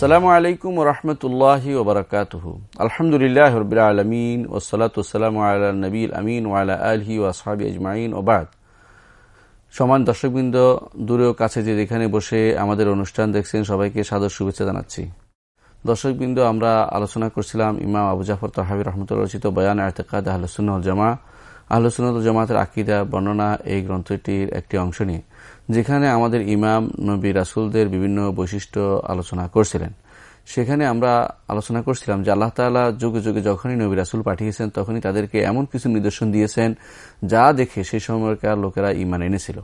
আসসালামু আলাইকুম রহমতুল্লাহ ওবরাকাতহ আলহামদুলিল্লাহ রবিল আলমিন ওসলাতাম আল্লাহ নবীল আমিন ওয়ালা আলহি ওয়াসাবি আজমাইন ওবাদ সমান দর্শকবৃন্দ দূরেও কাছে যে যেখানে বসে আমাদের অনুষ্ঠান দেখছেন, সবাইকে সাদর শুভেচ্ছা জানাচ্ছি। দর্শকবৃন্দ, আমরা আলোচনা করছিলাম ইমাম আবু জাফর তহাবি রহমতুল্লাহ রচিত বয়ান আহতেকাদ আহলসুল জামা আহলসুল জামাতের আকিদা, বর্ণনা এই গ্রন্থটির একটি অংশ নিয়ে, যেখানে আমাদের ইমাম, নবী, রাসুলদের বিভিন্ন বৈশিষ্ট্য আলোচনা করছিলেন। সেখানে আমরা আলোচনা করছিলাম যে আল্লাহ তালা যুগে যুগে যখনই নবী, রাসুল পাঠিয়েছেন, তখনই তাদেরকে এমন কিছু নিদর্শন দিয়েছেন যা দেখে সেই সময়কার লোকেরা ইমান এনেছিল।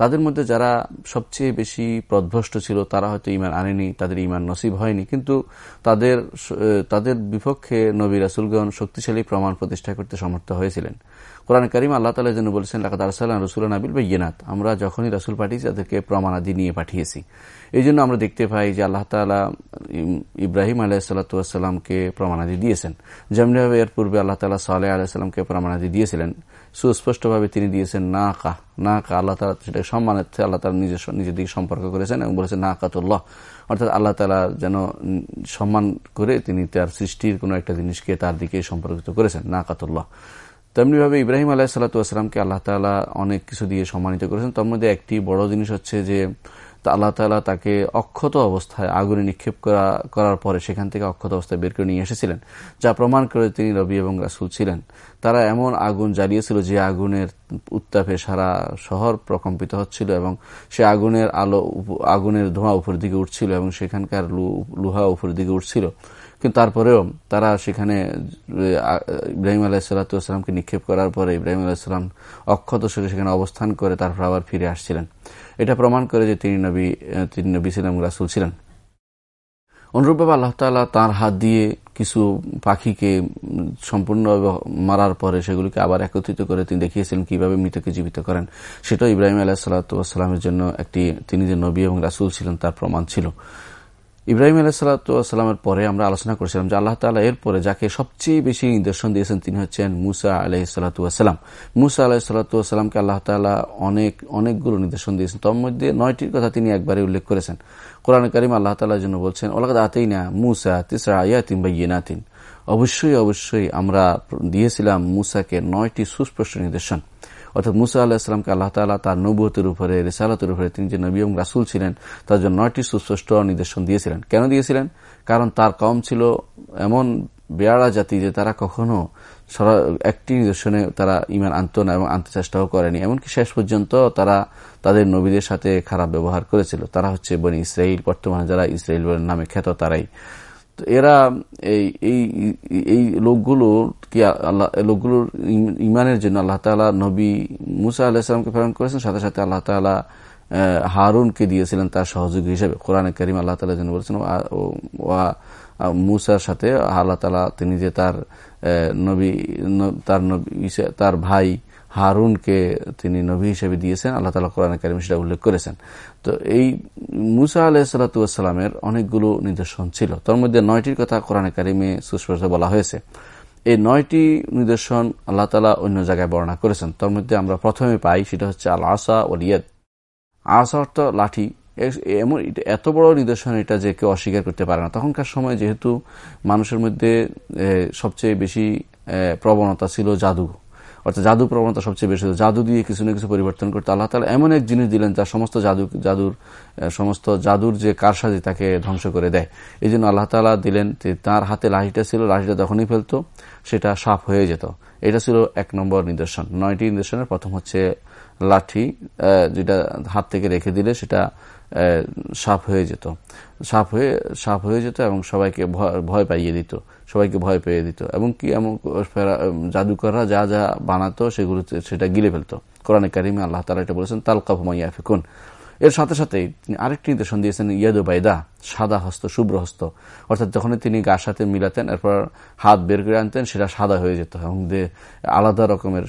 তাদের মধ্যে যারা সবচেয়ে বেশি প্রধ্বষ্ট ছিল, তারা হয়তো ইমান আনেনি, তাদের ইমান নসিব হয়নি, কিন্তু তাদের তাদের বিপক্ষে নবী, রাসুলগণ শক্তিশালী প্রমাণ প্রতিষ্ঠা করতে সমর্থ হয়েছিলেন। কোরআন করিম আল্লাহ তালা যেন বলেছেন লাকাত আরসাল্লাহ রসুল নাবিল বাইনাত আমরা যখনই রাসুল পাঠিয়েছি, তাদেরকে প্রমাণাদি নিয়ে পাঠিয়েছি। এই জন্য আমরা দেখতে পাই যে আল্লাহ তালা ইব্রাহিম আলাহিসাল্লাতামকে প্রমাণাদি দিয়েছেন। যেমনিভাবে এর পূর্বে আল্লাহ তালা সাল্লাহ আলাহিসাল্লামকে প্রমাণাদি দিয়েছিলেন, সুস্পষ্টভাবে তিনি দিয়েছেন না কা না কা আল্লাহ তালা সেটা সম্মানার্থে আল্লাহ তালা নিজের নিজের দিকে সম্পর্ক করেছেন এবং বলেছেন না কাতুল্লাহ অর্থাৎ আল্লাহ তালা যেন সম্মান করে তিনি তার সৃষ্টির কোনো একটা জিনিসকে তার দিকে সম্পর্কিত করেছেন না কাতুল্লাহ তেমনিভাবে ইব্রাহিম আলাহ সাল্লাতামকে আল্লাহ তালা অনেক কিছু দিয়ে সম্মানিত করেছেন। তার মধ্যে একটি বড় জিনিস হচ্ছে যে আল্লাহ তালা তাকে অক্ষত অবস্থায়, আগুনে নিক্ষেপ করা, করার পরে সেখান থেকে অক্ষত অবস্থায় বের করে নিয়ে এসেছিলেন, যা প্রমাণ করে তিনি রবি এবং রাসুল ছিলেন। তারা এমন আগুন জ্বালিয়েছিল যে আগুনের উত্তাপে সারা শহর প্রকম্পিত হচ্ছিল এবং সে আগুনের আলো আগুনের ধোঁয়া উপর দিকে উঠছিল এবং সেখানকার লুহা উপর দিকে উঠছিল। কিন্তু তারপরেও তারা সেখানে ইব্রাহিম আলাহিসাল্লাতামকে নিক্ষেপ করার পরে ইব্রাহিম আলাহিসাল্লাম অক্ষত সরে সেখানে অবস্থান করে তারপর আবার ফিরে আসছিলেন। এটা প্রমাণ করে যে তিনি নবী তিনি নবী ছিলেন রাসুল ছিলেন। অনুরূপভাবে আল্লাহ তালা তাঁর হাত দিয়ে কিছু পাখিকে সম্পূর্ণ মারার পরে সেগুলিকে আবার একত্রিত করে তিনি দেখিয়েছিলেন কীভাবে মৃতকে জীবিত করেন। সেটাও ইব্রাহিম আলাহ সাল্লাতামের জন্য একটি, তিনি যে নবী এবং রাসুল ছিলেন তার প্রমাণ ছিল। ইব্রাহিম আলাহিসাল্লামের পরে আমরা আলোচনা করেছিলাম যে আল্লাহ তালা এরপরে যাকে সবচেয়ে বেশি নিদর্শন দিয়েছেন তিনি হচ্ছেন মুসা আলহিসাল্লাম মুসা আলাহিসাল্লামকে আল্লাহ তালা অনেক, অনেকগুলো নিদর্শন দিয়েছেন। তার মধ্যে নয়টির কথা তিনি একবারে উল্লেখ করেছেন। কোরআন করিম আল্লাহ তালার জন্য বলছেন ওলাকাত আতেই না মুসা তিসরা আয়াতিন বা ইয়েনাতিন অবশ্যই অবশ্যই আমরা দিয়েছিলাম মুসাকে নয়টি সুস্পষ্ট নিদর্শন। অর্থাৎ মুসা আল্লাহিসামকে আল্লাহ তালা তার নবুয়তের উপরে, রেসালতের উপরে তিনি যে নবী এবং রাসুল ছিলেন, তার জন্য নয়টি সুস্পষ্ট নির্দেশন দিয়েছিলেন। কেন দিয়েছিলেন? কারণ তার কম ছিল এমন বেয়ারা জাতি যে তারা কখনো একটি নিদর্শনে তারা ইমান আনত না এবং আনতে চেষ্টাও করেনি। এমনকি শেষ পর্যন্ত তারা তাদের নবীদের সাথে খারাপ ব্যবহার করেছিল। তারা হচ্ছে বনি ইসরাইল। বর্তমানে যারা ইসরায়েল নামে, খ্যাত তারাই। এরা এই এই লোকগুলো কি আল্লাহ লোকগুলোর ইমানের জন্য আল্লাহ তালা নবী মুসা আল্লাহামকে প্রেরণ করেছেন, সাথে সাথে আল্লাহ তালা হারুনকে দিয়েছিলেন তার সহযোগী হিসেবে। কোরআন করিম আল্লাহ তালা যেন বলেছেন মুসার সাথে আল্লাহ তালা তিনি যে তার নবী তার নবী তার ভাই হারুনকে তিনি নবী হিসেবে দিয়েছেন, আল্লাহ তালা কোরআন কারিম সেটা উল্লেখ করেছেন। তো এই মুসা আলাহ আলাহিসাল্লামের অনেকগুলো নিদর্শন ছিল। তার মধ্যে নয়টির কথা কোরআন কারিমে সুস্পষ্ট বলা হয়েছে। এই নয়টি নিদর্শন আল্লাহ তালা অন্য জায়গায় বর্ণনা করেছেন। তার মধ্যে আমরা প্রথমে পাই, সেটা হচ্ছে আল আসা ওলিয়াদ আসা অর্থ লাঠি। এমন এত বড় নিদর্শন এটা যে কেউ অস্বীকার করতে পারে না। তখনকার সময় যেহেতু মানুষের মধ্যে সবচেয়ে বেশি প্রবণতা ছিল জাদু। অর্থাৎ জাদু প্রবণতা সবচেয়ে বেশি জাদু দিয়ে কিছু না কিছু পরিবর্তন করতে আল্লাহ তালা এমন এক জিনিস দিলেন যা সমস্ত জাদু, জাদুর সমস্ত জাদুর যে কারসাজি তাকে ধ্বংস করে দেয়। এই জন্য আল্লাহ তালা দিলেন তার হাতে লাঠিটা ছিল, লাঠিটা যখনই ফেলতো, সেটা সাফ হয়ে যেত। এটা ছিল এক নম্বর নিদর্শন। নয়টি নিদর্শনের প্রথম হচ্ছে লাঠি যেটা হাত থেকে রেখে দিলে সেটা সাপ হয়ে যেত। সাপ হয়ে সাপ হয়ে যেত এবং সবাইকে ভয় পাইয়ে দিত। সবাইকে ভয় পেয়ে দিত। এবং কি এমন জাদুকররা যা যা বানাতো সেগুলো সেটা গিলে ফেলতো। কোরআনে কারিমে আল্লাহ তালা এটা বলেছেন, তালকাফ মাইয়া ফেকুন এর সাথে সাথে তিনি আরেকটি নির্দেশন দিয়েছেন, ইয়াদু বাইদা, সাদা হস্ত, শুভ্র হস্ত। অর্থাৎ যখন তিনি গার সাথে মিলাতেন, এরপর হাত বের করে আনতেন, সেটা সাদা হয়ে যেত এবং আলাদা রকমের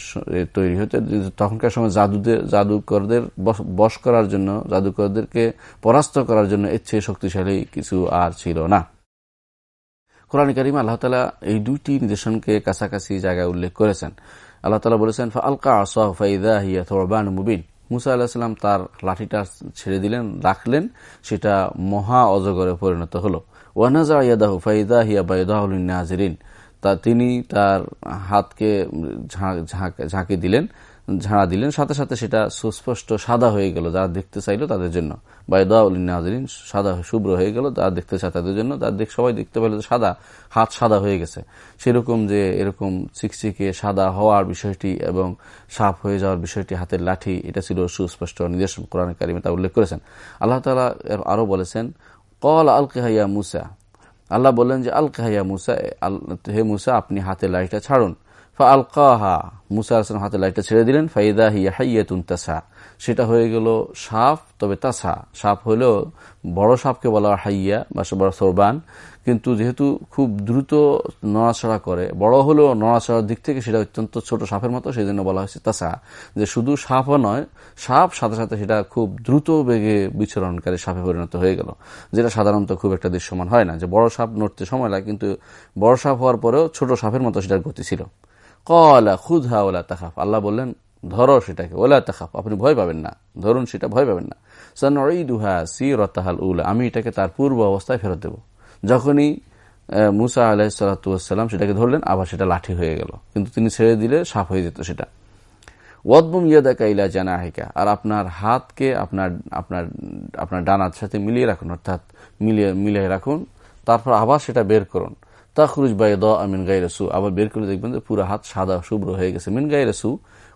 তৈরি হতো। তখনকার সময় জাদুদের, জাদুকরদের বশ করার জন্য, জাদুকরদেরকে পরাস্ত করার জন্য এর চেয়ে শক্তিশালী কিছু আর ছিল না। কোরআন করিম আল্লাহ তালা এই দুইটি নির্দেশনকে কাছাকাছি জায়গায় উল্লেখ করেছেন। আল্লাহ তালা বলেছেন আলকা আসা ফাইদা হিয়া থরবান মুবিন। মুসা আল্লাহাম তার লাঠিটা ছেড়ে দিলেন, রাখলেন, সেটা মহা অজগরে পরিণত হলো। ওয়ানাজা ইয়াদাহু ফাইদা হিয়া বাইদাহুল নাজরিন। তা তিনি তার হাতকে ঝাঁকে দিলেন। ঝাড়া দিলেন। সাথে সাথে সেটা সুস্পষ্ট সাদা হয়ে গেল, যারা দেখতে চাইলো তাদের জন্য। বাইদাউলিন সাদা শুভ্র হয়ে গেল, যারা দেখতে চায় তাদের জন্য। তার দেখ, সবাই দেখতে পেল সাদা, হাত সাদা হয়ে গেছে। সেরকম যে এরকম চিকচিকে সাদা হওয়ার বিষয়টি এবং সাফ হয়ে যাওয়ার বিষয়টি হাতের লাঠি, এটা ছিল সুস্পষ্ট নির্দেশন কোরআন কারিমে তা উল্লেখ করেছেন। আল্লাহ তালা আরও বলেছেন, কল আল কেহাইয়া মুসা। আল্লাহ বললেন যে আল কেহাইয়া মুসা হে মুসা, আপনি হাতের লাঠিটা ছাড়ুন। ছেড়ে দিলেন, ফাইদা সেটা হয়ে গেল সাপ, তবে তাসা। সাপ হলেও বড় সাপকে বলা হয় হাইয়া বা বড় সরবান। কিন্তু যেহেতু খুব দ্রুত নড়াচড়া করে, বড় হলেও নড়াচড়ার দিক থেকে সেটা অত্যন্ত ছোট সাপের মতো সেই জন্য বলা হয়েছে তাসা। যে শুধু সাপও নয়, সাপ সাথে সাথে সেটা খুব দ্রুত বেগে বিচরণকারী সাপে পরিণত হয়ে গেল, যেটা সাধারণত খুব একটা দৃশ্যমান হয় না। যে বড় সাপ নড়তে সময় লাগে, কিন্তু বড় সাপ হওয়ার পরেও ছোট সাপের মতো সেটার গতি ছিল। কলা খুদহা ওলা তাখাফ আল্লাহ বললেন, ধরো সেটাকে, ওলা তাখাফ আপনি ভয় পাবেন না, ধরুন সেটা ভয় পাবেন না। সানুহা সি রতাহাল উলা আমি এটাকে তার পূর্ব অবস্থায় ফেরত দেব। যখনই মুসা আলাহিসাল্লাম সেটাকে ধরলেন, আবার সেটা লাঠি হয়ে গেল। কিন্তু তিনি ছেড়ে দিলে সাফ হয়ে যেত সেটা। ওয়াদবুম ইয়াদা কাইলা জানা হেকা আর আপনার হাতকে আপনার আপনার আপনার ডানার সাথে মিলিয়ে রাখুন, অর্থাৎ মিলিয়ে মিলিয়ে রাখুন, তারপর আবার সেটা বের করুন। তাখরুজ বাই দ আমিন গাইরাসু আবার বের করে দেখবেন যে পুরো হাত সাদা, শুভ্র হয়ে গেছে। মিন গাইরাসু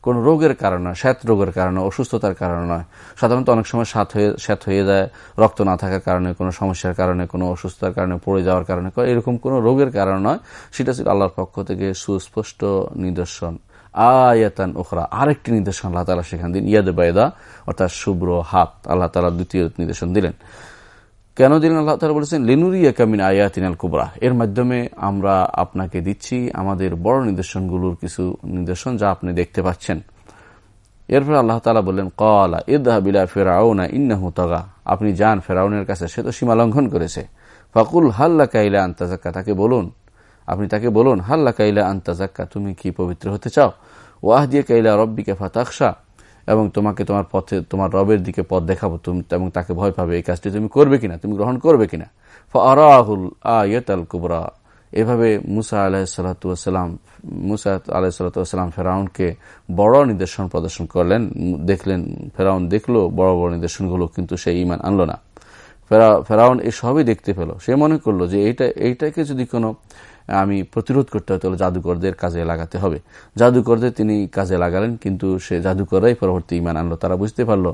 কোন রোগের কারণে শ্যাত রোগের কারণে, অসুস্থতার কারণে নয়। সাধারণত অনেক সময় সাত হয়ে শ্যাত হয়ে যায়, রক্ত না থাকার কারণে, কোনো সমস্যার কারণে, কোনো অসুস্থতার কারণে, পড়ে যাওয়ার কারণে এরকম কোনো রোগের কারণ নয়। সেটা ছিল আল্লাহর পক্ষ থেকে সুস্পষ্ট নিদর্শন। আয়াতান ওখরা আরেকটি নির্দেশন আল্লাহ তালা সেখান দিন ইয়াদ বায়দা অর্থাৎ শুভ্র হাত, আল্লাহ তালা দ্বিতীয় নির্দেশন দিলেন। কেন দিলেন আল্লাহ তালা বলেছেন লেনুরিয়া কামিন আয়াতিনাল কুবরা। এর মাধ্যমে আমরা আপনাকে দিচ্ছি আমাদের বড় নিদর্শনগুলোর কিছু নিদর্শন যা আপনি দেখতে পাচ্ছেন। এরপর আল্লাহ তালা বললেন কলা ইদাহ বিলা ফেরাউনা ইন্নাহু তগা। আপনি যান ফেরাউনের কাছে, সে তো সীমা লঙ্ঘন করেছে। ফাকুল হাল্লা কাইলা আন্তাজাক্কা তাকে বলুন। আপনি তাকে বলুন হাল্লা কাইলা আন্তাজাক্কা তুমি কি পবিত্র হতে চাও? ওয়াহ দিয়ে কাইলা রব্বিকে ফাতাকশা এবং তোমাকে তোমার পথে, তোমার রবের দিকে পথ দেখাবো, তুমি এবং তাকে ভয় পাবে এই কাজটি তুমি করবে কিনা, তুমি গ্রহণ করবে কিনা। ফরাহুল আয়ত আল কুবরা। এভাবে মুসা আলাহিসাল্লাম মুসা আলাহিসাল্লাম ফেরাউনকে বড় নির্দেশন প্রদর্শন করলেন, দেখলেন, ফেরাউন দেখল, বড় বড় নির্দেশনগুলো কিন্তু সে ইমান আনলো না। ফেরাউন এই সবই দেখতে পেল। সে মনে করল যে এইটা, এইটাকে যদি কোনো আমি প্রতিরোধ করতে হয় তাহলে জাদুকরদের কাজে লাগাতে হবে। জাদুকরদের তিনি কাজে লাগালেন, কিন্তু সে জাদুকররাই পরবর্তী ইমান আনলো। তারা বুঝতে পারল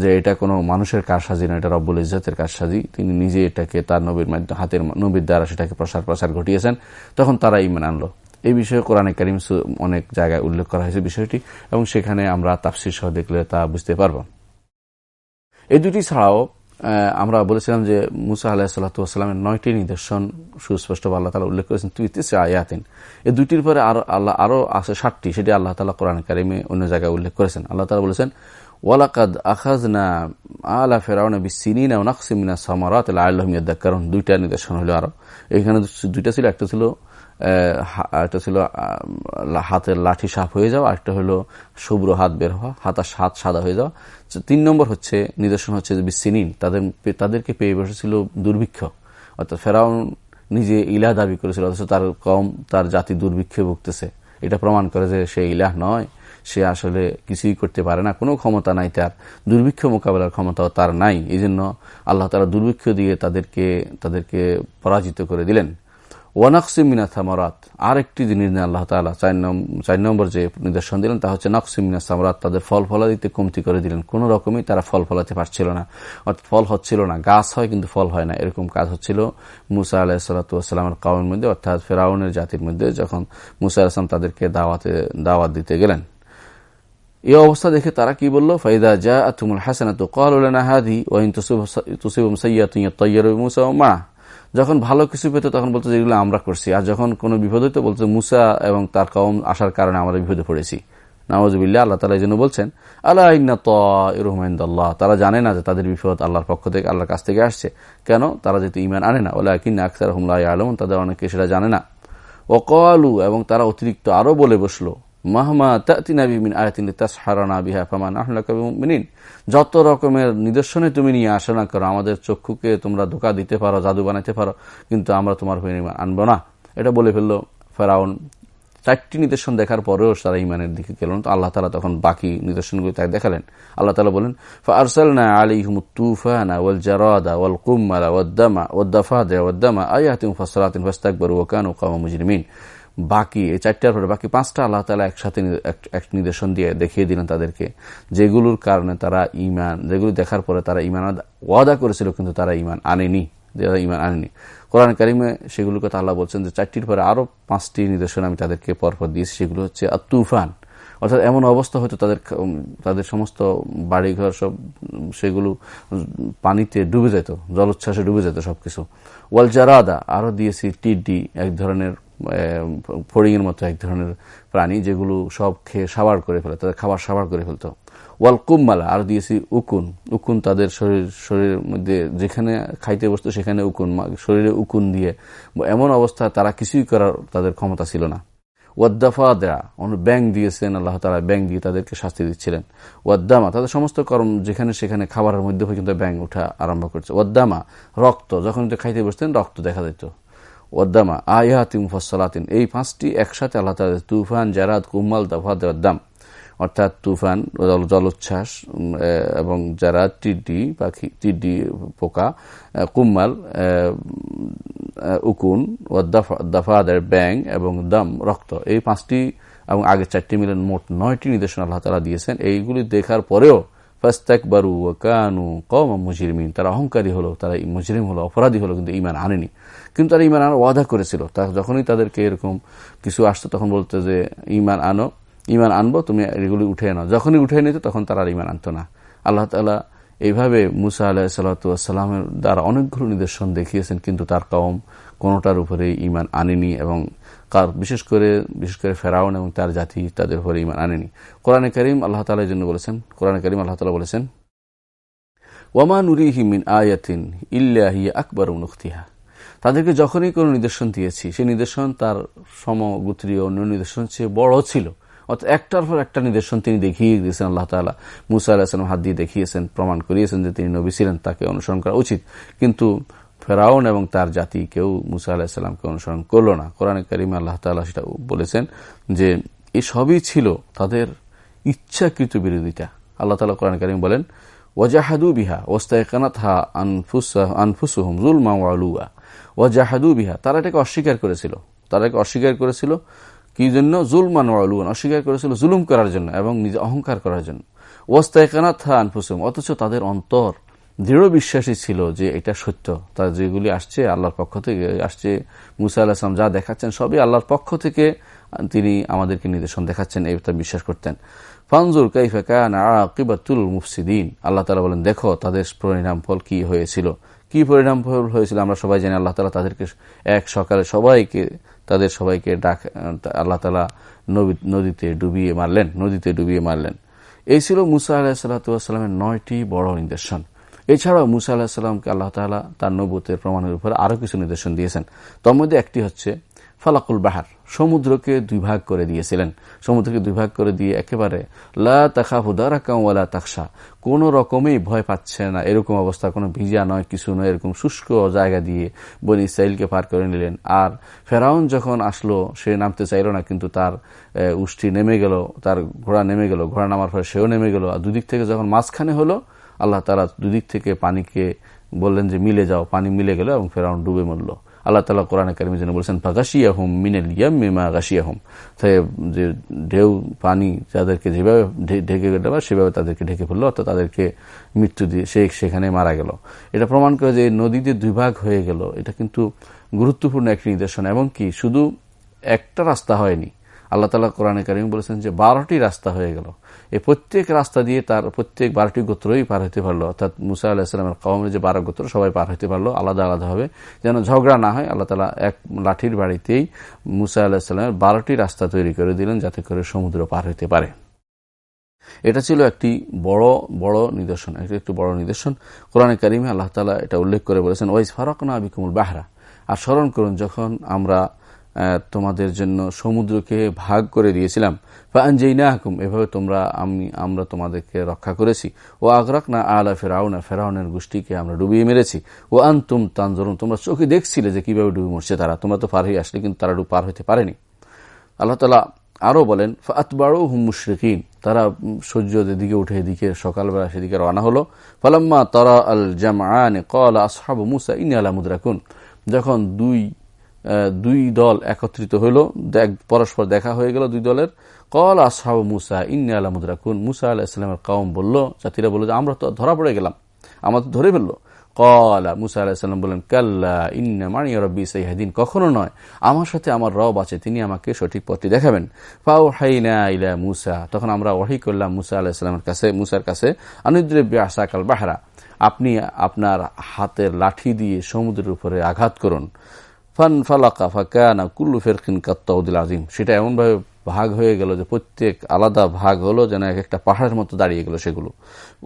যে এটা কোনো মানুষের কারসাজি না, এটা রব্বুল ইজাতের কারসাজি। তিনি নিজে এটাকে তার নবীর মাধ্যমে, হাতের নবীর দ্বারা সেটাকে প্রসার প্রসার ঘটিয়েছেন। তখন তারা ইমান আনলো। এই বিষয়ে কোরআনে কারিম অনেক জায়গায় উল্লেখ করা হয়েছে বিষয়টি, এবং সেখানে আমরা তাফসির সহ দেখলে তা বুঝতে পারব। এই দুটি ছাড়াও আমরা বলেছিলাম যে মুসা আলাহ সাল্লাহামের নয়টি নিদর্শন সুস্পষ্ট আল্লাহ তালা উল্লেখ করেছেন তুই তিসে আয়াতিন। এই দুইটির পরে আরও আল্লাহ, আরও আছে ষাটটি সেটি আল্লাহ তালা কোরআন কারিমে অন্য জায়গায় উল্লেখ করেছেন। আল্লাহ তালা বলেছেন, ওয়ালাকাদ আখাজনা আলা ফেরাউনা বিসিনা নাকসিমিনা সামারাত আল্লাহমিয়াদ কারণ দুইটা নিদর্শন হলো আরও। এখানে দুইটা ছিল, একটা ছিল একটা ছিল হাতের লাঠি সাফ হয়ে যাওয়া একটা হলো শুভ্র হাত বের হওয়া হাতার হাত সাদা হয়ে যাওয়া। তিন নম্বর হচ্ছে, নিদর্শন হচ্ছে যে বিসিনিন, তাদের, তাদেরকে পেয়ে বসেছিল দুর্ভিক্ষ। অর্থাৎ ফেরাউন নিজে ইলাহ দাবি করেছিল, অথচ তার কম, তার জাতি দুর্ভিক্ষে ভুগতেছে। এটা প্রমাণ করে যে সে ইলাহ নয়, সে আসলে কিছুই করতে পারে না। কোনো ক্ষমতা নাই তার। দুর্ভিক্ষ মোকাবেলার ক্ষমতাও তার নাই। এই জন্য আল্লাহ তারা দুর্ভিক্ষ দিয়ে তাদেরকে তাদেরকে পরাজিত করে দিলেন। ওয়ানাকসিমিনা থামারাত আরেকটি জিনিস আল্লাহ তালা চার নম্বর যে নিদর্শন দিলেন, তা হচ্ছে নাকসিমিনা সামরাত তাদের ফল ফলাদিতে কমতি করে দিলেন। কোন রকমই তারা ফল ফলাতে পারছিল না। অর্থাৎ ফল হচ্ছিল না, গাছ হয় কিন্তু ফল হয় না। এরকম কাজ হচ্ছিল মুসা আলাহ সাল্লাতামের কাউনের মধ্যে, অর্থাৎ ফেরাউনের জাতির মধ্যে, যখন মুসা আসলাম তাদেরকে দাওয়াতে, দাওয়াত দিতে গেলেন। এই অবস্থা দেখে তারা কি বলল? ফাইদা যা তুমুল হাসানা তো কল হাদি ওয়াইন তুসিবম সৈয়া তুই তৈয়ার মুসা মা। যখন ভালো কিছু পেত তখন বলতো যেগুলো আমরা করছি। আর যখন কোনো বিপদ হইতো বলতো, মুসা এবং তার কম আসার কারণে আমরা বিপদে পড়েছি। নওয়াজবিল্লা আল্লাহ তালা এই জন্য বলছেন আল্লাহ ইন্না তারা জানে না যে তাদের বিপদ আল্লাহর পক্ষ থেকে, আল্লাহর কাছ থেকে আসছে। কেন? তারা যেহেতু ইমান আনে না। ওলা কিন্না আখতার হুমলা আলম তাদের অনেকে সেটা জানে না। ও কলু এবং তারা অতিরিক্ত আরও বলে বসল মাহমা মিন যত রকমের নিদর্শনে তুমি নিয়ে আসো না করো, আমাদের চক্ষুকে তোমরা ধোকা দিতে পারো, জাদু বানাইতে পারো, কিন্তু আমরা তোমার হয়ে আনব না। এটা বলে ফেলল ফেরাউন। চারটি নিদর্শন দেখার পরেও তারা ইমানের দিকে গেল তো আল্লাহ তালা তখন বাকি নিদর্শনগুলি তাকে দেখালেন। আল্লাহ তালা বলেন ফারসালনা আলিহিম তুফানা ওয়াল জারাদা ওয়াল কুম্মালা ওয়াদ্দামা ওয়াদ্দাফাদা ওয়াদ্দামা আয়াতিম ফাসরাতিন ফাস্তাকবার ওয়াকানু কাওমা মুজরিমিন। বাকি, এই চারটার পরে বাকি পাঁচটা আল্লাহ তালা একসাথে এক নিদর্শন দিয়ে দেখিয়ে দিলেন তাদেরকে, যেগুলোর কারণে তারা ইমান যেগুলো দেখার পরে তারা ইমান ওয়াদা করেছিল কিন্তু তারা ইমান আনেনি যারা ইমান আনেনি। কোরআন কারিমে সেগুলোর কথা আল্লাহ বলছেন যে চারটির পরে আরও পাঁচটি নিদর্শন আমি তাদেরকে পরপর দিয়েছি, সেগুলো হচ্ছে তুফান অর্থাৎ এমন অবস্থা হয়তো তাদের তাদের সমস্ত বাড়িঘর সব সেগুলো পানিতে ডুবে যেত, জলোচ্ছ্বাসে ডুবে যেত সবকিছু। ওয়াল জারাদা আরও দিয়েছি টিডি, এক ধরনের ফড়িংয়ের মতো এক ধরনের প্রাণী যেগুলো সব খেয়ে সাবার করে ফেলে, তাদের খাবার সাবার করে ফেলতো। ওয়াল কুম্মালা, আর দিয়েছি উকুন। উকুন তাদের শরীর, শরীরের মধ্যে যেখানে খাইতে বসতো সেখানে উকুন শরীরে উকুন দিয়ে। এমন অবস্থা তারা কিছুই করার তাদের ক্ষমতা ছিল না। ওয়াদ্দাফা দেয়া অন্য ব্যাং দিয়েছেন, আল্লাহ তালা ব্যাং দিয়ে তাদেরকে শাস্তি দিচ্ছিলেন। ওয়াদ্দামা, তাদের সমস্ত কর্ম যেখানে সেখানে খাবারের মধ্যে পর্যন্ত ব্যাং উঠা আরম্ভ করছে। ওয়াদ্দামা, রক্ত, যখন খাইতে বসতেন, রক্ত দেখা যেত ওয়াদ্দামা আয়াতিম ফসলাতিন এই পাঁচটি একসাথে আল্লাহ তালা তুফান জারাদ কুম্মাল দাফাদ ওয়াদ্দাম, অর্থাৎ তুফান জলোচ্ছ্বাস এবং যারা টিডি, পাখি, টিডি, পোকা কুম্মাল উকুন ও দাফাদের ব্যাং এবং দম, রক্ত। এই পাঁচটি এবং আগে চারটি মিলেন মোট নয়টি নির্দেশনা আল্লাহ তালা দিয়েছেন। এইগুলি দেখার পরেও ফাস্তাক বারু কানু কম মুজরিমিন, তারা অহংকারী হলো, তারা মুজরিম হলো, অপরাধী হলো, কিন্তু ইমান আনেনি। কিন্তু তারা ইমান আনার ওয়াদা করেছিল। তা যখনই তাদেরকে এরকম কিছু আসতো, তখন বলতো যে ইমান আনো ইমান আনব, তুমি এগুলি উঠে নাও। যখনই উঠে নিত, তখন তারা আর ইমান আনতো না। আল্লাহ তালা এইভাবে মুসা আলাহ সাল্লাতামের দ্বারা অনেকগুলো নিদর্শন দেখিয়েছেন, কিন্তু তার কম কোনোটার উপরে ইমান আনেনি এবং কার, বিশেষ করে বিশেষ করে ফেরাউন এবং তার জাতি তাদের উপরে ইমান আনেনি। কোরআনে করিম আল্লাহ তালা জন্য বলেছেন, কোরআনে করিম আল্লাহ তালা বলেছেন ওয়ামা নুরিহি মিন আয়াতিন ইল্লাহিয়া আকবর উনুখতিহা তাদেরকে যখনই কোনো নিদর্শন দিয়েছি, সেই নিদর্শন তার সমগোত্রীয় অন্য নিদর্শন চেয়ে বড় ছিল। অর্থাৎ একটার পর একটা নিদর্শন তিনি দেখিয়ে দিয়েছেন, আল্লাহ তালা মুসা আলাহিসাম হাত দিয়ে দেখিয়েছেন, প্রমাণ করিয়েছেন যে তিনি নবী ছিলেন, তাকে অনুসরণ করা উচিত। কিন্তু ফেরাউন এবং তার জাতি কেউ মুসা আলাহিসাল্লামকে অনুসরণ করল না। কোরআন করিম আল্লাহ তালা সেটা বলেছেন যে এই সবই ছিল তাদের ইচ্ছাকৃত বিরোধিতা। আল্লাহ তালা কোরআন করিম বলেন, ওয়াজাহাদু বিহা ওস্তায় ওস্তায়কানাত হা আনফুস আনফুসুহম জুলমা ওয়ালুয়া ওয়াজাহাদু বিহা। তারা এটাকে অস্বীকার করেছিল। তারা অস্বীকার করেছিল কি জন্য? জুলমান ওয়ালুয়ান অস্বীকার করেছিল জুলুম করার জন্য এবং নিজে অহংকার করার জন্য। ওয়াস্তায়কানা থা আনফুসুম অথচ তাদের অন্তর দৃঢ় বিশ্বাসী ছিল যে এটা সত্য। তার যেগুলি আসছে আল্লাহর পক্ষ থেকে আসছে। মুসা আল্লাহাম যা দেখাচ্ছেন সবই আল্লাহর পক্ষ থেকে তিনি আমাদেরকে নির্দেশন দেখাচ্ছেন, এই বিশ্বাস করতেন। ফানজুর কাইফা কান আকিবাতুল মুফসিদিন। আল্লাহ তালা বলেন, দেখো, তাদের পরিণাম ফল কি হয়েছিল? কি পরিণাম হয়েছিল আমরা সবাই জানি, আল্লাহ তালা তাদেরকে এক সকালে সবাইকে, তাদের সবাইকে ডাক, আল্লাহ তালা নদীতে ডুবিয়ে মারলেন, নদীতে ডুবিয়ে মারলেন। এই ছিল মুসা আলাহিসাল্লামের নয়টি বড় নির্দেশন এছাড়াও মুসা আল্লাহ সাল্লামকে আল্লাহ তালা তার নবুতের প্রমাণের উপরে আরও কিছু নিদর্শন দিয়েছেন। তার মধ্যে একটি হচ্ছে ফালাকুল বাহার, সমুদ্রকে দুই ভাগ করে দিয়েছিলেন। সমুদ্রকে দুই ভাগ করে দিয়ে একেবারে লা তাখা হুদারাকাওয়ালা কোন রকমেই ভয় পাচ্ছে না। এরকম অবস্থা, কোনো ভিজা নয়, কিছু নয়, এরকম শুষ্ক জায়গা দিয়ে বনি ইসাইলকে পার করে নিলেন। আর ফেরাউন যখন আসলো, সে নামতে চাইল না, কিন্তু তার উষ্টি নেমে গেল, তার ঘোড়া নেমে গেল, ঘোড়া নামার ফলে সেও নেমে গেল। আর দুদিক থেকে যখন মাঝখানে হলো, আল্লাহ তালা দুদিক থেকে পানিকে বললেন যে, মিলে যাও। পানি মিলে গেল এবং ফেরাউন ডুবে মরল। আল্লাহ তালা কোরআন কারিম যেন বলছেন ফাগাসিয়া হুম মিনেল ইয়াম্মিমা গাসিয়া হুম যে ঢেউ, পানি যাদেরকে যেভাবে ঢেকে গেল সেভাবে তাদেরকে ঢেকে ফেলল, অর্থাৎ তাদেরকে মৃত্যু দিয়ে, সে, সেখানে মারা গেল। এটা প্রমাণ করে যে নদীতে দুই ভাগ হয়ে গেল। এটা কিন্তু গুরুত্বপূর্ণ একটি নির্দেশনা এবং কি, শুধু একটা রাস্তা হয়নি আল্লাহ তালা কোরআনে কারিম বলেছেন যে বারোটি রাস্তা হয়ে গেল। এই প্রত্যেক রাস্তা দিয়ে তার প্রত্যেক বারোটি গোত্রই পার হতে পারল। অর্থাৎ মুসা আল্লাহিসামের কমের যে বারো গোত্র সবাই পার হতে পারল, আলাদা আলাদা হবে যেন ঝগড়া না হয়, আল্লাহ তালা এক লাঠির বাড়িতেই মুসা আল্লাহিসামের বারোটি রাস্তা তৈরি করে দিলেন যাতে করে সমুদ্র পার হতে পারে। এটা ছিল একটি বড় বড় নিদর্শন, একটি বড় নিদর্শন। কোরআনে কারিমে আল্লাহ তালা এটা উল্লেখ করে বলেছেন ওয়াইস ফারক না বিকুমুল বাহরা। আর স্মরণ করুন, যখন আমরা তোমাদের জন্য সমুদ্রকে ভাগ করে দিয়েছিলাম। না হাকুম এভাবে তোমরা আমি, আমরা তোমাদেরকে রক্ষা করেছি। ও আগরাক না আলা ফেরাউনা, ফেরাউনের গোষ্ঠীকে আমরা ডুবিয়ে মেরেছি। ও আন্তুম তানজরুন, তোমরা চোখে দেখছিলে যে কীভাবে ডুবে মরছে তারা। তোমরা তো পার হয়ে আসলে, কিন্তু তারা ডুব পার হইতে পারেনি। আল্লাহ তালা আরও বলেন আতবাড়ু হুম মুশরিকিন, তারা সূর্যদের দিকে উঠে এদিকে, সকালবেলা সেদিকে রওনা হলো। ফালাম্মা তরা আল জামান কল আসহাব মুসা ইন আলা মুদ্রাকুন, যখন দুই দুই দল একত্রিত হইল। পরস্পর দেখা হয়ে গেল দুই দলের। কল আসহাব মুসা, ইন্নি আলা মুদ্রাকুন। মুসা আল্লাহ ইসলামের কম বলল, জাতিরা বলল যে, আমরা তো ধরা পড়ে গেলাম। আমরা তো ধরে ফেলল। কলা মুসা আলাহিসাল্লাম বললেন, কাল্লা ইন্না মানি রব্বি সাইহাদিন। কখনো নয়, আমার সাথে আমার রব আছে, তিনি আমাকে সঠিক পথটি দেখাবেন। ফাউ হাইনা ইলা মুসা, তখন আমরা ওয়াহি করলাম মুসা আলাহিসাল্লামের কাছে, মুসার কাছে আনুদ্রব্য আসাকাল বাহারা। আপনি আপনার হাতের লাঠি দিয়ে সমুদ্রের উপরে আঘাত করুন। ফান ফালাকা ফাঁকা কুল্লু ফেরকিন কাত্তাউদ্দিল আজিম সেটা এমনভাবে ভাগ হয়ে গেল যে প্রত্যেক আলাদা ভাগ হলো যেন এক একটা পাহাড়ের মতো দাঁড়িয়ে গেল সেগুলো।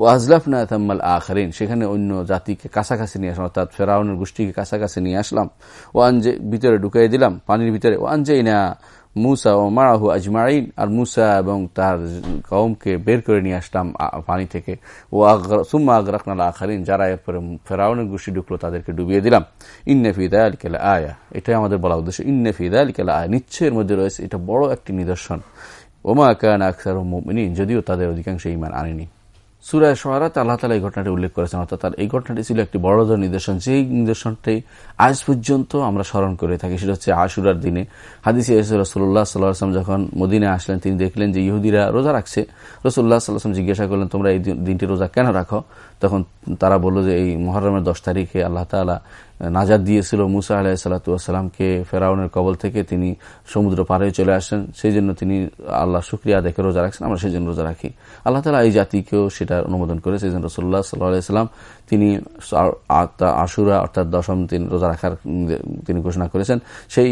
ও আজলাফ না তাম্মাল আখরিন, সেখানে অন্য জাতিকে কাছাকাছি নিয়ে আসলাম, অর্থাৎ ফেরাউনের গোষ্ঠীকে কাছাকাছি নিয়ে আসলাম। ও আনজে, ভিতরে ঢুকাই দিলাম, পানির ভিতরে। ও আনজেই না মুসা ও মারাহু আজমাইন, আর মুসা এবং তার কৌমকে বের করে নিয়ে আসলাম পানি থেকে। ও সুম্মা আগরাকনাল আখারিন যারা এরপরে ফেরাউনের গোষ্ঠী ঢুকলো, তাদেরকে ডুবিয়ে দিলাম। ইন্নফিদা আলিকেলা আয়া এটাই আমাদের বলা উদ্দেশ্য। ইন্নফিদা আলিকেলা আয়া নিশ্চয়ের মধ্যে রয়েছে এটা বড় একটি নিদর্শন। ওমা কান আকসার যদিও তাদের অধিকাংশ ইমান আনেনি। সুরায় সোহারাতে আল্লাহ তালা এই ঘটনাটি উল্লেখ করেছেন। অর্থাৎ তার এই ঘটনাটি ছিল একটি বড় ধরনের নিদর্শন। যেই নিদর্শনটি আজ পর্যন্ত আমরা স্মরণ করে থাকি, সেটা হচ্ছে আশুরার দিনে। হাদিসি রসুল্লাহ সাল্লাহাম যখন মদিনে আসলেন, তিনি দেখলেন যে ইহুদিরা রোজা রাখছে। রসুল্লাহ সাল্লাহাম জিজ্ঞাসা করলেন, তোমরা এই দিনটি রোজা কেন রাখো? তখন তারা বলল যে, এই মহরমের দশ তারিখে আল্লাহ তালা নাজাদ দিয়েছিল মুসা আলাহ সাল্লাতামকে ফেরাউনের কবল থেকে। তিনি সমুদ্র পারে চলে আসেন সেই জন্য তিনি আল্লাহ শুক্রিয়া দেখে রোজা রাখছেন। আমরা সেই জন্য রোজা রাখি। আল্লাহ তালা এই জাতিকেও সেটা অনুমোদন করে। সেই জন্য রসুল্লাহ সাল্লাহ তিনি আশুরা অর্থাৎ দশম দিন রোজা রাখার তিনি ঘোষণা করেছেন। সেই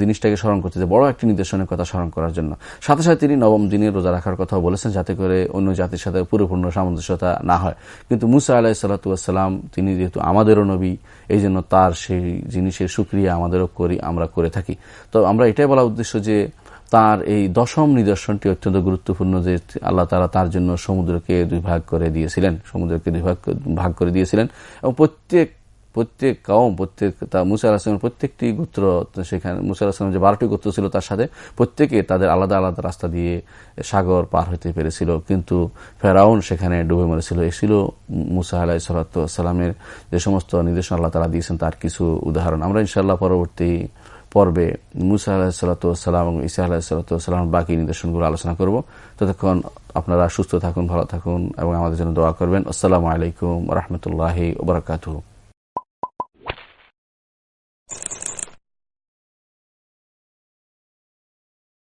জিনিসটাকে স্মরণ করতে বড় একটি নির্দেশনের কথা স্মরণ করার জন্য। সাথে সাথে তিনি নবম দিনে রোজা রাখার কথাও বলেছেন যাতে করে অন্য জাতির সাথে পরিপূর্ণ সামঞ্জস্যতা না হয়। কিন্তু মুসা আলাহ সাল্লাতাম তিনি যেহেতু আমাদেরও নবী, এই জন্য তার সেই জিনিসের সুক্রিয়া আমাদেরও করি, আমরা করে থাকি। তো আমরা এটাই বলা উদ্দেশ্য যে, তার এই দশম নিদর্শনটি অত্যন্ত গুরুত্বপূর্ণ যে, আল্লাহ তারা তার জন্য সমুদ্রকে দুই ভাগ করে দিয়েছিলেন, সমুদ্রকে দুই ভাগ ভাগ করে দিয়েছিলেন। এবং প্রত্যেক প্রত্যেক কম প্রত্যেক তা মুসা আলাহিমের প্রত্যেকটি গোত্র সেখানে মুসা আলাহিমের যে বারোটি গোত্র ছিল তার সাথে প্রত্যেকে তাদের আলাদা আলাদা রাস্তা দিয়ে সাগর পার হতে পেরেছিল। কিন্তু ফেরাউন সেখানে ডুবে মরেছিল। এ ছিল মুসা আলাহ সালাতামের যে সমস্ত নির্দেশনা আল্লাহ তালা দিয়েছেন তার কিছু উদাহরণ। আমরা ইনশাল্লাহ পরবর্তী পর্বে মুসা আলাহ সাল্লাতাম এবং ইসা আলাহ সাল্লাতাম বাকি নির্দেশনগুলো আলোচনা করব। ততক্ষণ আপনারা সুস্থ থাকুন, ভালো থাকুন এবং আমাদের জন্য দোয়া করবেন। আসসালামু আলাইকুম রহমতুল্লাহ ওবরাকাতু